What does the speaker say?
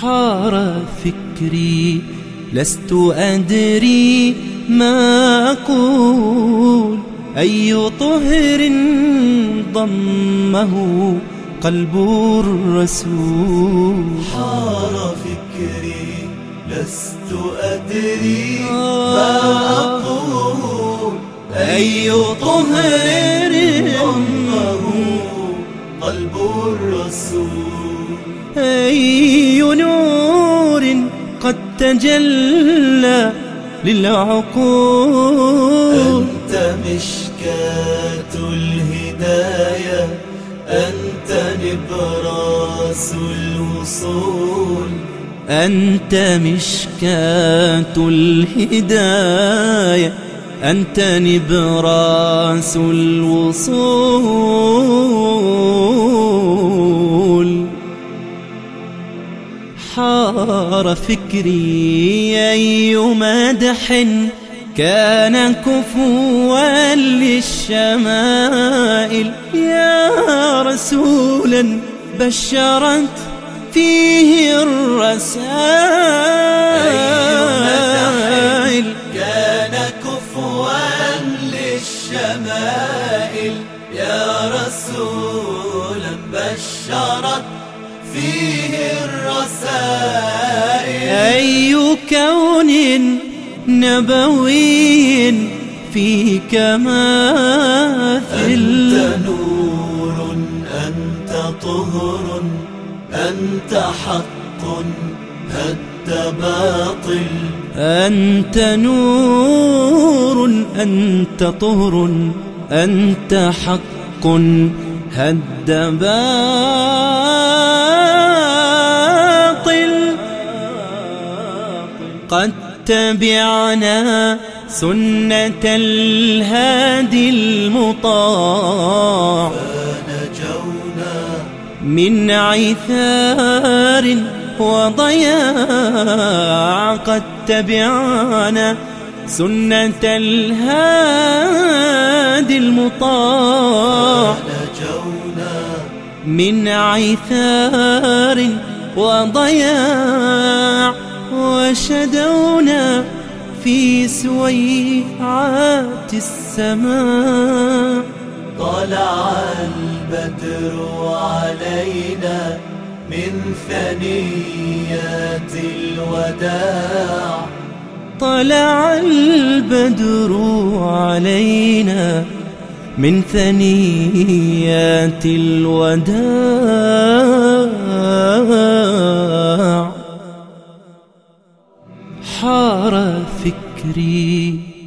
حار فكري لست أدري ما أقول. أي طهر ضمه قلب الرسول. حار فكري لست أدري ما أقول. أي طهر ضمه قلب الرسول. أي قد تجلى للعقول. أنت مشكاة الهداية أنت نبراس الوصول. أنت مشكاة الهداية أنت نبراس الوصول. حار فكري أي مدح كان كفوا للشمائل. يا رسولا بشرت فيه الرسائل. كان كفوا للشمائل. يا رسولا بشرت فيه الرسائل. أي كون نبوي فيك ماثل أنت نور أنت طهر أنت حق هد باطل. أنت نور أنت طهر أنت حق هد باطل. قد تبعنا سنة الهادي المطاع. فنجونا من عثار وضياع قد تبعنا سنة الهادي المطاع. من عثار وضياع وشدونا في سويعات السماء. طلع البدر علينا من ثنيات الوداع. طلع البدر علينا من ثنيات الوداع. حار فكري.